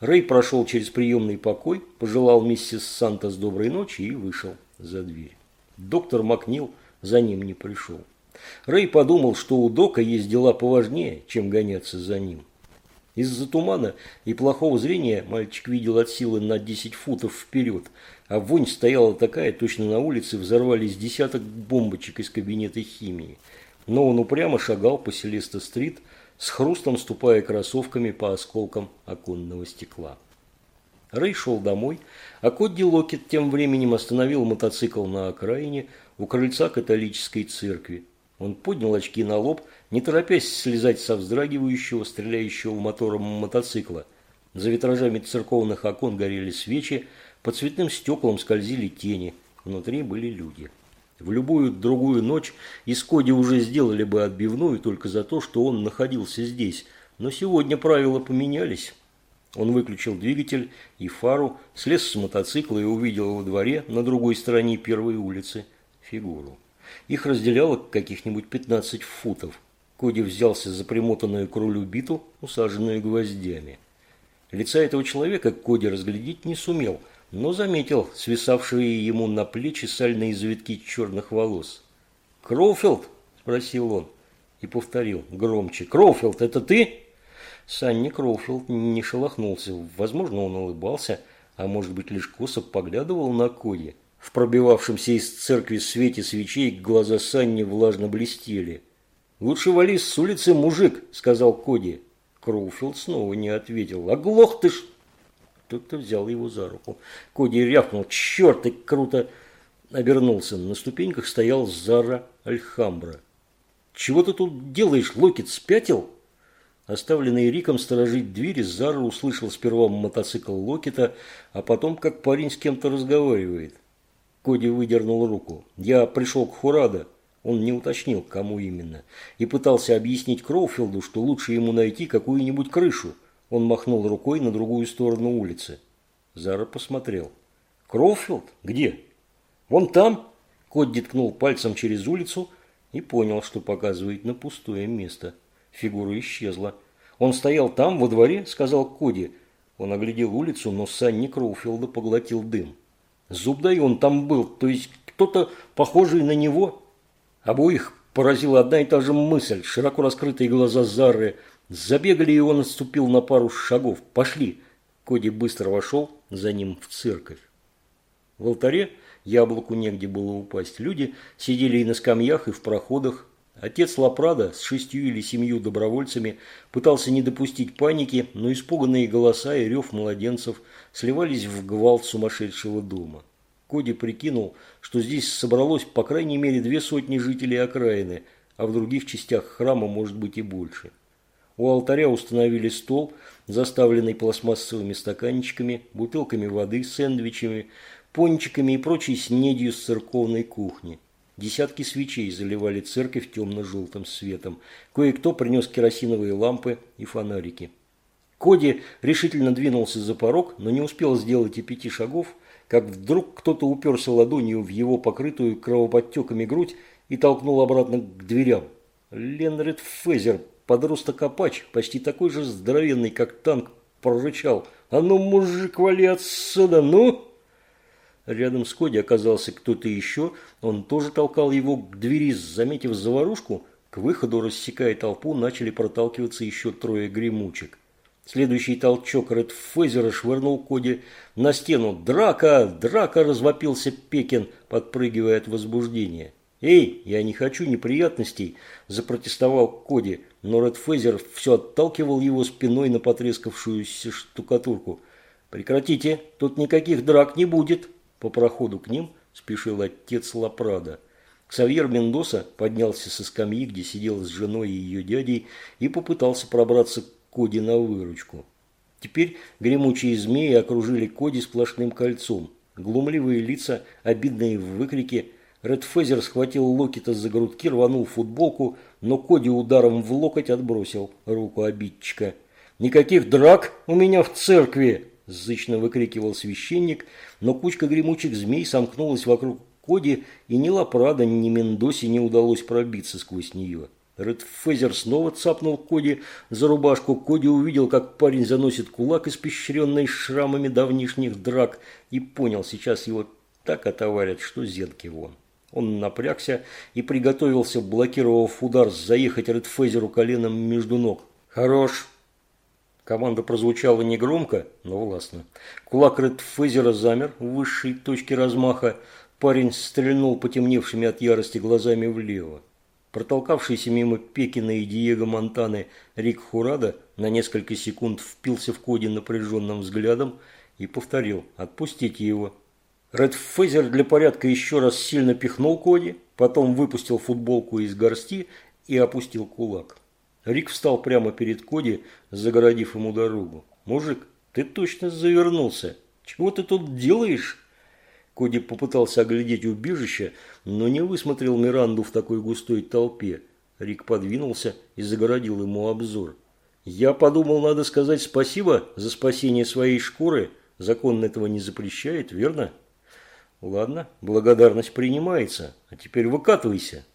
Рэй прошел через приемный покой, пожелал миссис Сантос доброй ночи и вышел за дверь. Доктор Макнил за ним не пришел. Рэй подумал, что у Дока есть дела поважнее, чем гоняться за ним. Из-за тумана и плохого зрения мальчик видел от силы на 10 футов вперед, а вонь стояла такая, точно на улице взорвались десяток бомбочек из кабинета химии. Но он упрямо шагал по Селеста-стрит, с хрустом ступая кроссовками по осколкам оконного стекла. Рэй шел домой, а Кодди Локет тем временем остановил мотоцикл на окраине у крыльца католической церкви. Он поднял очки на лоб, не торопясь слезать со вздрагивающего, стреляющего мотором мотоцикла. За витражами церковных окон горели свечи, по цветным стеклам скользили тени, внутри были люди. В любую другую ночь из уже сделали бы отбивную только за то, что он находился здесь. Но сегодня правила поменялись. Он выключил двигатель и фару, слез с мотоцикла и увидел во дворе на другой стороне первой улицы фигуру. Их разделяло каких-нибудь 15 футов. Коди взялся за примотанную к рулю биту, усаженную гвоздями. Лица этого человека Коди разглядеть не сумел – но заметил свисавшие ему на плечи сальные завитки черных волос. «Кроуфилд?» – спросил он и повторил громче. «Кроуфилд, это ты?» Санни Кроуфилд не шелохнулся. Возможно, он улыбался, а может быть, лишь косо поглядывал на Коди. В пробивавшемся из церкви свете свечей глаза Санни влажно блестели. «Лучше вали с улицы, мужик», – сказал Коди. Кроуфилд снова не ответил. «Оглох ты ж!» Кто-то взял его за руку. Коди рявкнул. «Черт, ты круто!» Обернулся. На ступеньках стоял Зара Альхамбра. «Чего ты тут делаешь, Локет, спятил?» Оставленный Риком сторожить двери, Зара услышал сперва мотоцикл Локета, а потом, как парень с кем-то разговаривает. Коди выдернул руку. «Я пришел к Хурадо». Он не уточнил, кому именно, и пытался объяснить Кроуфилду, что лучше ему найти какую-нибудь крышу. Он махнул рукой на другую сторону улицы. Зара посмотрел. «Кроуфилд? Где?» «Вон там!» Кодди ткнул пальцем через улицу и понял, что показывает на пустое место. Фигура исчезла. «Он стоял там, во дворе?» – сказал Коди. Он оглядел улицу, но Санни Кроуфилда поглотил дым. «Зуб дай, он там был, то есть кто-то похожий на него?» Обоих поразила одна и та же мысль. Широко раскрытые глаза Зары – Забегали, и он отступил на пару шагов. «Пошли!» Коди быстро вошел за ним в церковь. В алтаре яблоку негде было упасть. Люди сидели и на скамьях, и в проходах. Отец Лапрада с шестью или семью добровольцами пытался не допустить паники, но испуганные голоса и рев младенцев сливались в гвалт сумасшедшего дома. Коди прикинул, что здесь собралось по крайней мере две сотни жителей окраины, а в других частях храма может быть и больше. У алтаря установили стол, заставленный пластмассовыми стаканчиками, бутылками воды, сэндвичами, пончиками и прочей снедью с церковной кухни. Десятки свечей заливали церковь темно-желтым светом. Кое-кто принес керосиновые лампы и фонарики. Коди решительно двинулся за порог, но не успел сделать и пяти шагов, как вдруг кто-то уперся ладонью в его покрытую кровоподтеками грудь и толкнул обратно к дверям. Ленред Фезер, подросток-апач, почти такой же здоровенный, как танк, прорычал. «А ну, мужик, вали отсюда, ну!» Рядом с Коди оказался кто-то еще, он тоже толкал его к двери, заметив заварушку, к выходу, рассекая толпу, начали проталкиваться еще трое гремучек. Следующий толчок Редфезера швырнул Коди на стену. «Драка! Драка!» – развопился Пекин, подпрыгивая от возбуждения. «Эй, я не хочу неприятностей!» – запротестовал Коди, но Редфезер все отталкивал его спиной на потрескавшуюся штукатурку. «Прекратите, тут никаких драк не будет!» По проходу к ним спешил отец Лапрада. Ксавьер Мендоса поднялся со скамьи, где сидел с женой и ее дядей, и попытался пробраться к Коди на выручку. Теперь гремучие змеи окружили Коди сплошным кольцом. Глумливые лица, обидные выкрики. Редфезер схватил Локита за грудки, рванул футболку, но Коди ударом в локоть отбросил руку обидчика. «Никаких драк у меня в церкви!» – зычно выкрикивал священник, но кучка гремучих змей сомкнулась вокруг Коди, и ни Лапрада, ни Мендосе не удалось пробиться сквозь нее. Редфезер снова цапнул Коди за рубашку. Коди увидел, как парень заносит кулак, испещренный шрамами давнишних драк, и понял, сейчас его так отоварят, что зенки вон. Он напрягся и приготовился, блокировав удар, заехать Редфезеру коленом между ног. «Хорош!» Команда прозвучала негромко, но властно. Кулак Редфезера замер в высшей точке размаха. Парень стрельнул потемневшими от ярости глазами влево. Протолкавшийся мимо Пекина и Диего Монтаны Рик Хурада на несколько секунд впился в Коди напряженным взглядом и повторил «Отпустите его». Ред Фейзер для порядка еще раз сильно пихнул Коди, потом выпустил футболку из горсти и опустил кулак. Рик встал прямо перед Коди, загородив ему дорогу. «Мужик, ты точно завернулся. Чего ты тут делаешь?» Коди попытался оглядеть убежище, но не высмотрел Миранду в такой густой толпе. Рик подвинулся и загородил ему обзор. «Я подумал, надо сказать спасибо за спасение своей шкуры. Закон этого не запрещает, верно?» «Ладно, благодарность принимается. А теперь выкатывайся».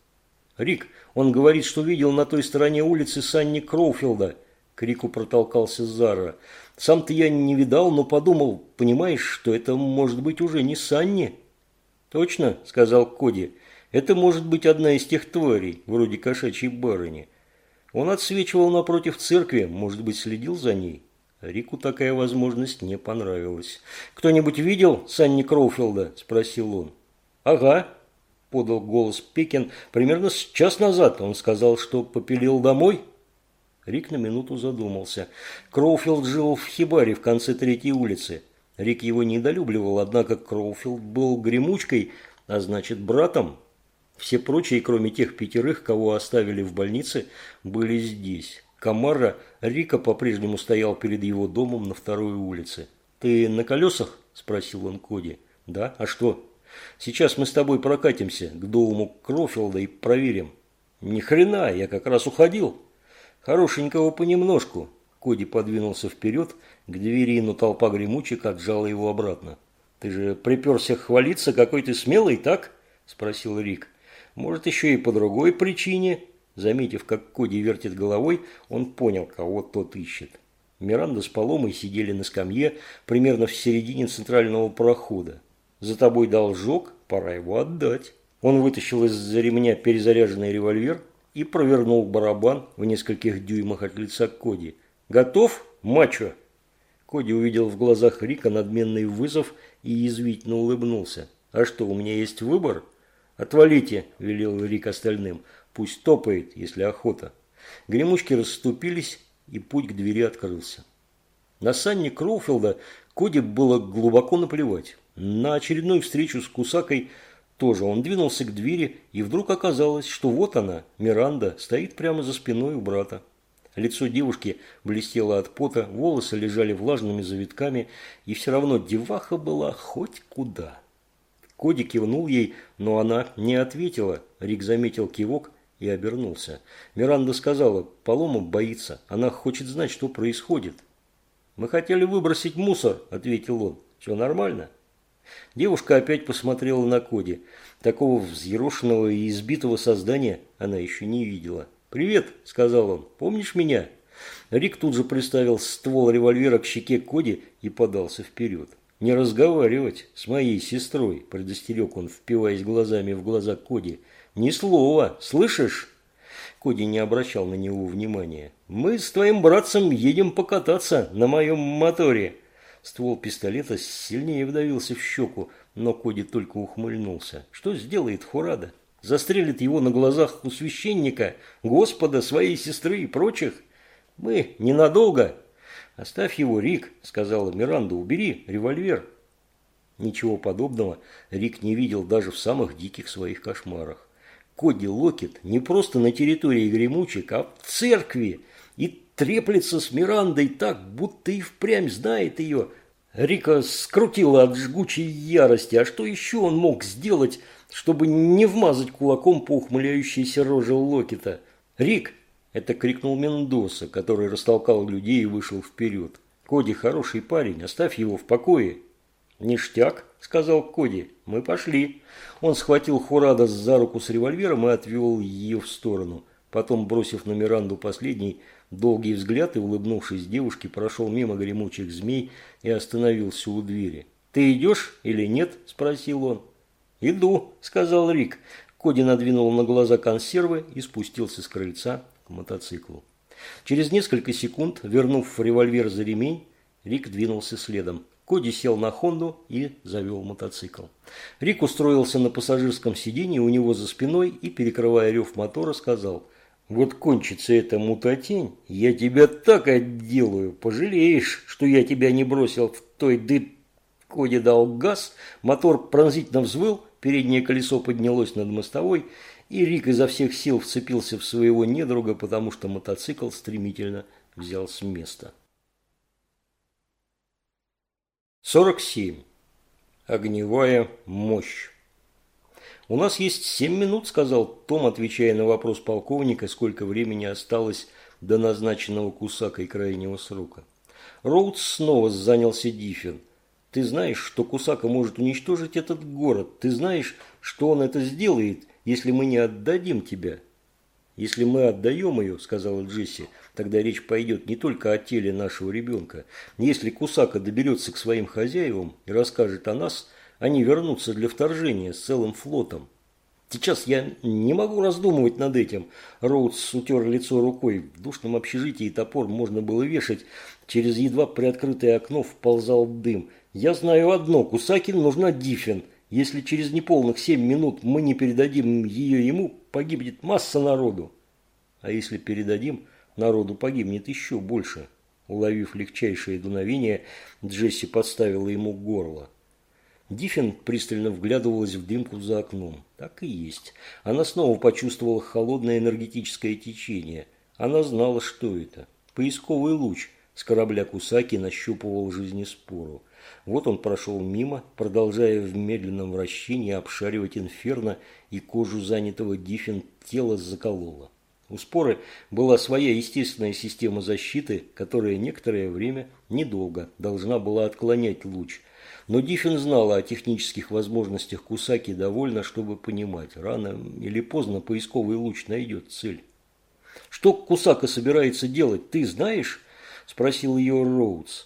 «Рик, он говорит, что видел на той стороне улицы Санни Кроуфилда». К Рику протолкался Зара. Сам-то я не видал, но подумал, понимаешь, что это может быть уже не Санни. Точно, сказал Коди. Это может быть одна из тех тварей, вроде кошачьей барыни. Он отсвечивал напротив церкви, может быть, следил за ней. Рику такая возможность не понравилась. «Кто-нибудь видел Санни Кроуфилда?» – спросил он. «Ага», – подал голос Пекин. «Примерно час назад он сказал, что попилил домой». Рик на минуту задумался. Кроуфилд жил в Хибаре в конце третьей улицы. Рик его недолюбливал, однако Кроуфилд был гремучкой, а значит братом. Все прочие, кроме тех пятерых, кого оставили в больнице, были здесь. Камара Рика по-прежнему стоял перед его домом на второй улице. «Ты на колесах?» – спросил он Коди. «Да? А что?» «Сейчас мы с тобой прокатимся к дому Кроуфилда и проверим». «Ни хрена, я как раз уходил». Хорошенького понемножку. Коди подвинулся вперед к двери, но толпа гремучек отжала его обратно. «Ты же приперся хвалиться, какой ты смелый, так?» – спросил Рик. «Может, еще и по другой причине?» Заметив, как Коди вертит головой, он понял, кого тот ищет. Миранда с Паломой сидели на скамье примерно в середине центрального прохода. «За тобой должок, пора его отдать». Он вытащил из-за ремня перезаряженный револьвер и провернул барабан в нескольких дюймах от лица Коди. «Готов, мачо?» Коди увидел в глазах Рика надменный вызов и язвительно улыбнулся. «А что, у меня есть выбор?» «Отвалите», – велел Рик остальным. «Пусть топает, если охота». Гремучки расступились, и путь к двери открылся. На Санни Кроуфилда Коди было глубоко наплевать. На очередную встречу с Кусакой – тоже он двинулся к двери, и вдруг оказалось, что вот она, Миранда, стоит прямо за спиной у брата. Лицо девушки блестело от пота, волосы лежали влажными завитками, и все равно деваха была хоть куда. Коди кивнул ей, но она не ответила. Рик заметил кивок и обернулся. Миранда сказала, Палома боится, она хочет знать, что происходит. Мы хотели выбросить мусор», – ответил он. «Все нормально?» Девушка опять посмотрела на Коди. Такого взъерошенного и избитого создания она еще не видела. «Привет», – сказал он. «Помнишь меня?» Рик тут же приставил ствол револьвера к щеке Коди и подался вперед. «Не разговаривать с моей сестрой», – предостерег он, впиваясь глазами в глаза Коди. «Ни слова, слышишь?» Коди не обращал на него внимания. «Мы с твоим братцем едем покататься на моем моторе». Ствол пистолета сильнее вдавился в щеку, но Коди только ухмыльнулся. «Что сделает Хурада? Застрелит его на глазах у священника, Господа, своей сестры и прочих? Мы ненадолго». «Оставь его, Рик», – сказала Миранда, – «убери револьвер». Ничего подобного Рик не видел даже в самых диких своих кошмарах. Коди Локет не просто на территории Гремучек, а в церкви и треплется с Мирандой так, будто и впрямь знает ее. Рика скрутила от жгучей ярости. А что еще он мог сделать, чтобы не вмазать кулаком по ухмыляющейся роже Локета? «Рик!» – это крикнул Мендоса, который растолкал людей и вышел вперед. «Коди хороший парень, оставь его в покое». «Ништяк», – сказал Коди, – «мы пошли». Он схватил Хурада за руку с револьвером и отвел ее в сторону. Потом, бросив на Миранду последний долгий взгляд и, улыбнувшись девушке, прошел мимо гремучих змей и остановился у двери. «Ты идешь или нет?» – спросил он. «Иду», – сказал Рик. Коди надвинул на глаза консервы и спустился с крыльца к мотоциклу. Через несколько секунд, вернув револьвер за ремень, Рик двинулся следом. Коди сел на Хонду и завел мотоцикл. Рик устроился на пассажирском сиденье у него за спиной и, перекрывая рев мотора, сказал «Вот кончится эта мутатень, я тебя так отделаю, пожалеешь, что я тебя не бросил в той ды...» Коди дал газ, мотор пронзительно взвыл, переднее колесо поднялось над мостовой, и Рик изо всех сил вцепился в своего недруга, потому что мотоцикл стремительно взял с места. 47. Огневая мощь. «У нас есть семь минут», – сказал Том, отвечая на вопрос полковника, сколько времени осталось до назначенного Кусакой крайнего срока. Роудс снова занялся Диффин. «Ты знаешь, что Кусака может уничтожить этот город. Ты знаешь, что он это сделает, если мы не отдадим тебя». «Если мы отдаем ее», – сказала Джесси, – «тогда речь пойдет не только о теле нашего ребенка. Если Кусака доберется к своим хозяевам и расскажет о нас, они вернутся для вторжения с целым флотом». Сейчас я не могу раздумывать над этим. Роудс утер лицо рукой. В душном общежитии топор можно было вешать. Через едва приоткрытое окно вползал дым. Я знаю одно. Кусакин нужна Диффин. Если через неполных семь минут мы не передадим ее ему, погибнет масса народу. А если передадим, народу погибнет еще больше. Уловив легчайшее дуновение, Джесси подставила ему горло. Диффин пристально вглядывалась в дымку за окном. Так и есть. Она снова почувствовала холодное энергетическое течение. Она знала, что это. Поисковый луч с корабля Кусаки нащупывал жизнеспору. Вот он прошел мимо, продолжая в медленном вращении обшаривать инферно, и кожу занятого Диффин тело закололо. У споры была своя естественная система защиты, которая некоторое время, недолго, должна была отклонять луч. Но Диффин знала о технических возможностях Кусаки довольно, чтобы понимать, рано или поздно поисковый луч найдет цель. «Что Кусака собирается делать, ты знаешь?» – спросил ее Роудс.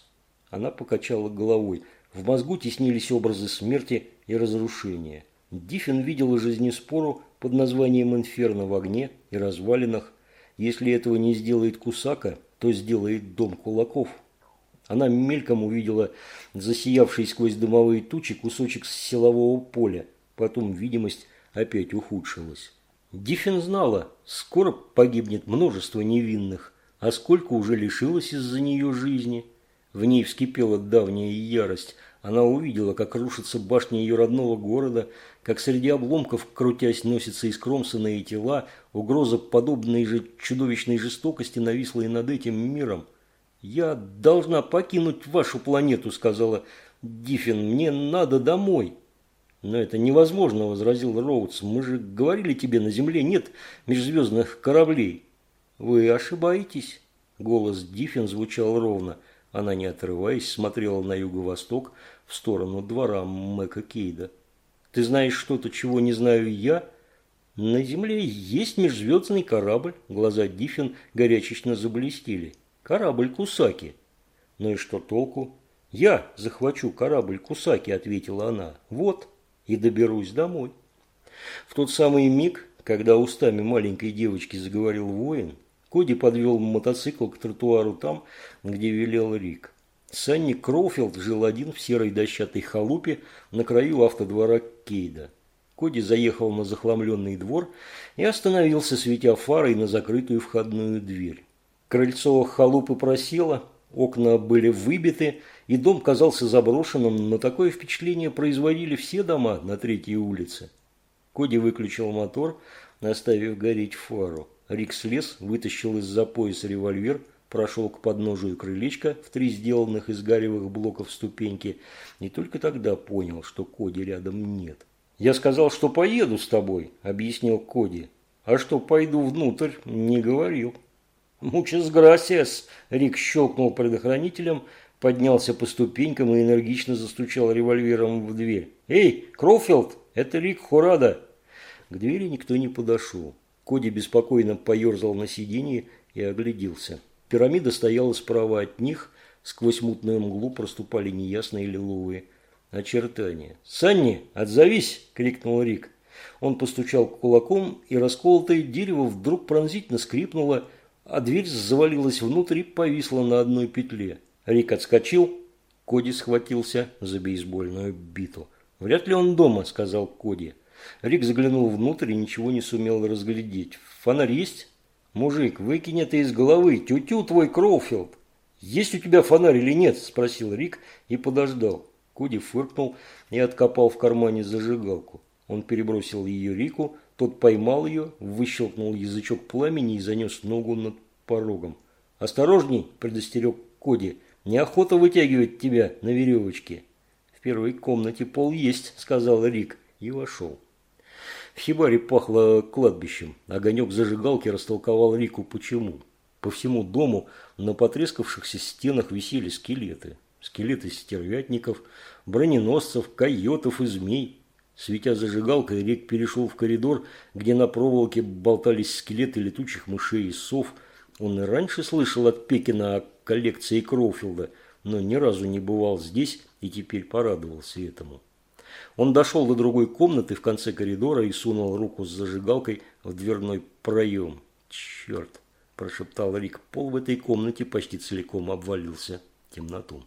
Она покачала головой. В мозгу теснились образы смерти и разрушения. Диффин видела жизнеспору под названием «Инферно» в огне и развалинах. Если этого не сделает Кусака, то сделает дом кулаков. Она мельком увидела засиявший сквозь дымовые тучи кусочек силового поля. Потом видимость опять ухудшилась. Диффин знала, скоро погибнет множество невинных, а сколько уже лишилось из-за нее жизни – в ней вскипела давняя ярость. Она увидела, как рушится башня ее родного города, как среди обломков, крутясь, носятся искромсанные тела, угроза подобной же чудовищной жестокости нависла и над этим миром. «Я должна покинуть вашу планету», – сказала Диффин. «Мне надо домой». «Но это невозможно», – возразил Роудс. «Мы же говорили тебе, на Земле нет межзвездных кораблей». «Вы ошибаетесь», – голос Диффин звучал ровно. Она, не отрываясь, смотрела на юго-восток в сторону двора Мэка Кейда. «Ты знаешь что-то, чего не знаю я?» «На Земле есть межзвездный корабль», – глаза Диффин горячечно заблестели. «Корабль Кусаки». «Ну и что толку?» «Я захвачу корабль Кусаки», – ответила она. «Вот, и доберусь домой». В тот самый миг, когда устами маленькой девочки заговорил воин, Коди подвел мотоцикл к тротуару там, где велел Рик. Санни Кроуфилд жил один в серой дощатой халупе на краю автодвора Кейда. Коди заехал на захламленный двор и остановился, светя фарой на закрытую входную дверь. Крыльцо халупы просело, окна были выбиты, и дом казался заброшенным, но такое впечатление производили все дома на третьей улице. Коди выключил мотор, оставив гореть фару. Рик слез, вытащил из-за пояса револьвер, прошел к подножию крылечка в три сделанных из гаревых блоков ступеньки и только тогда понял, что Коди рядом нет. «Я сказал, что поеду с тобой», – объяснил Коди. «А что пойду внутрь, не говорил». «Мучас грасиас», – Рик щелкнул предохранителем, поднялся по ступенькам и энергично застучал револьвером в дверь. «Эй, Кроуфилд, это Рик Хорада!» К двери никто не подошел. Коди беспокойно поерзал на сиденье и огляделся. Пирамида стояла справа от них, сквозь мутную мглу проступали неясные лиловые очертания. «Санни, отзовись!» – крикнул Рик. Он постучал кулаком, и расколотое дерево вдруг пронзительно скрипнуло, а дверь завалилась внутрь и повисла на одной петле. Рик отскочил, Коди схватился за бейсбольную биту. «Вряд ли он дома», – сказал Коди. Рик заглянул внутрь и ничего не сумел разглядеть. «Фонарь есть?» «Мужик, выкинь это из головы! Тю-тю твой Кроуфилд!» «Есть у тебя фонарь или нет?» – спросил Рик и подождал. Коди фыркнул и откопал в кармане зажигалку. Он перебросил ее Рику, тот поймал ее, выщелкнул язычок пламени и занес ногу над порогом. «Осторожней!» – предостерег Коди. «Неохота вытягивать тебя на веревочке». «В первой комнате пол есть», – сказал Рик и вошел. В хибаре пахло кладбищем. Огонек зажигалки растолковал Рику почему. По всему дому на потрескавшихся стенах висели скелеты. Скелеты стервятников, броненосцев, койотов и змей. Светя зажигалкой, Рик перешел в коридор, где на проволоке болтались скелеты летучих мышей и сов. Он и раньше слышал от Пекина о коллекции Кроуфилда, но ни разу не бывал здесь и теперь порадовался этому. Он дошел до другой комнаты в конце коридора и сунул руку с зажигалкой в дверной проем. «Черт!» – прошептал Рик. Пол в этой комнате почти целиком обвалился темноту.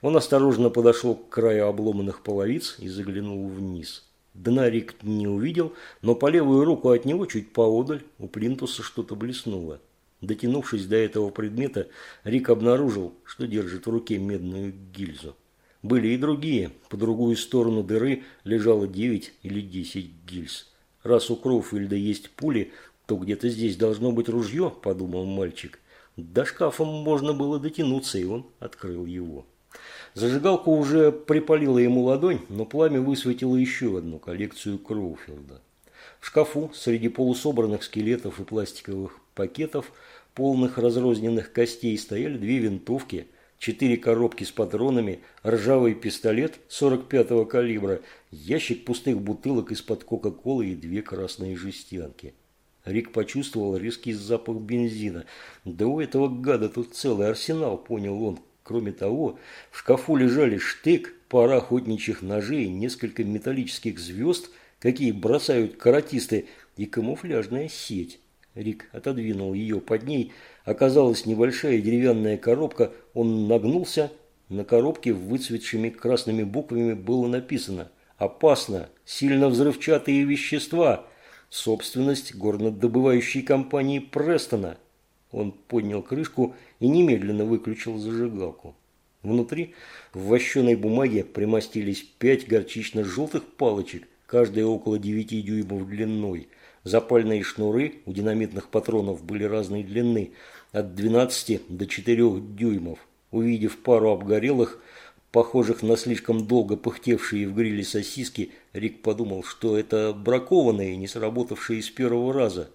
Он осторожно подошел к краю обломанных половиц и заглянул вниз. Дна Рик не увидел, но по левую руку от него чуть поодаль у плинтуса что-то блеснуло. Дотянувшись до этого предмета, Рик обнаружил, что держит в руке медную гильзу. Были и другие. По другую сторону дыры лежало 9 или 10 гильз. Раз у Кроуфильда есть пули, то где-то здесь должно быть ружье, подумал мальчик. До шкафа можно было дотянуться, и он открыл его. Зажигалка уже припалила ему ладонь, но пламя высветило еще одну коллекцию Кроуфилда. В шкафу среди полусобранных скелетов и пластиковых пакетов, полных разрозненных костей, стояли две винтовки – четыре коробки с патронами, ржавый пистолет 45-го калибра, ящик пустых бутылок из-под Кока-Колы и две красные жестянки. Рик почувствовал резкий запах бензина. Да у этого гада тут целый арсенал, понял он. Кроме того, в шкафу лежали штык, пара охотничьих ножей, несколько металлических звезд, какие бросают каратисты, и камуфляжная сеть. Рик отодвинул ее под ней. Оказалась небольшая деревянная коробка. Он нагнулся. На коробке выцветшими красными буквами было написано «Опасно! Сильно взрывчатые вещества! Собственность горнодобывающей компании Престона!» Он поднял крышку и немедленно выключил зажигалку. Внутри в вощеной бумаге примостились пять горчично-желтых палочек, каждая около девяти дюймов длиной – Запальные шнуры у динамитных патронов были разной длины, от 12 до 4 дюймов. Увидев пару обгорелых, похожих на слишком долго пыхтевшие в гриле сосиски, Рик подумал, что это бракованные, не сработавшие с первого раза.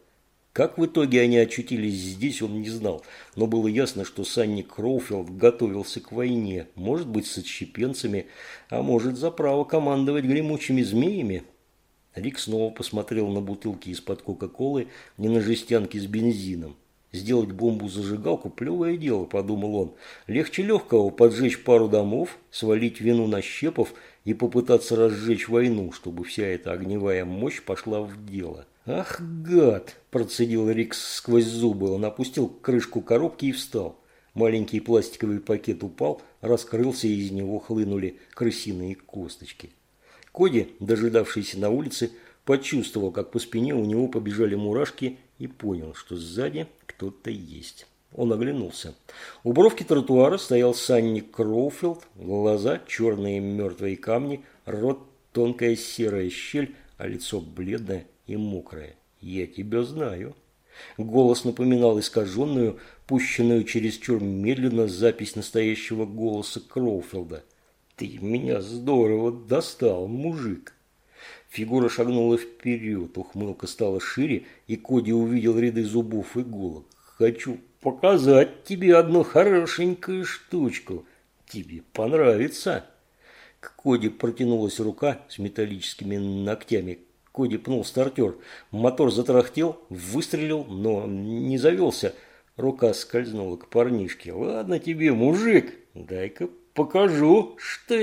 Как в итоге они очутились здесь, он не знал, но было ясно, что Санни Кроуфилд готовился к войне, может быть, с отщепенцами, а может, за право командовать гремучими змеями. Рик снова посмотрел на бутылки из-под Кока-Колы, не на жестянки с бензином. Сделать бомбу-зажигалку – плевое дело, подумал он. Легче легкого поджечь пару домов, свалить вину на щепов и попытаться разжечь войну, чтобы вся эта огневая мощь пошла в дело. «Ах, гад!» – процедил Рик сквозь зубы. Он опустил крышку коробки и встал. Маленький пластиковый пакет упал, раскрылся, и из него хлынули крысиные косточки. Коди, дожидавшийся на улице, почувствовал, как по спине у него побежали мурашки и понял, что сзади кто-то есть. Он оглянулся. У бровки тротуара стоял Санни Кроуфилд, глаза черные мертвые камни, рот тонкая серая щель, а лицо бледное и мокрая. «Я тебя знаю». Голос напоминал искаженную, пущенную чересчур медленно запись настоящего голоса Кроуфилда. «Ты меня здорово достал, мужик!» Фигура шагнула вперед, ухмылка стала шире, и Коди увидел ряды зубов и иголок. «Хочу показать тебе одну хорошенькую штучку. Тебе понравится!» К Коди протянулась рука с металлическими ногтями. Коди пнул стартер. Мотор затарахтел, выстрелил, но не завелся. Рука скользнула к парнишке. «Ладно тебе, мужик, дай-ка покажу, что я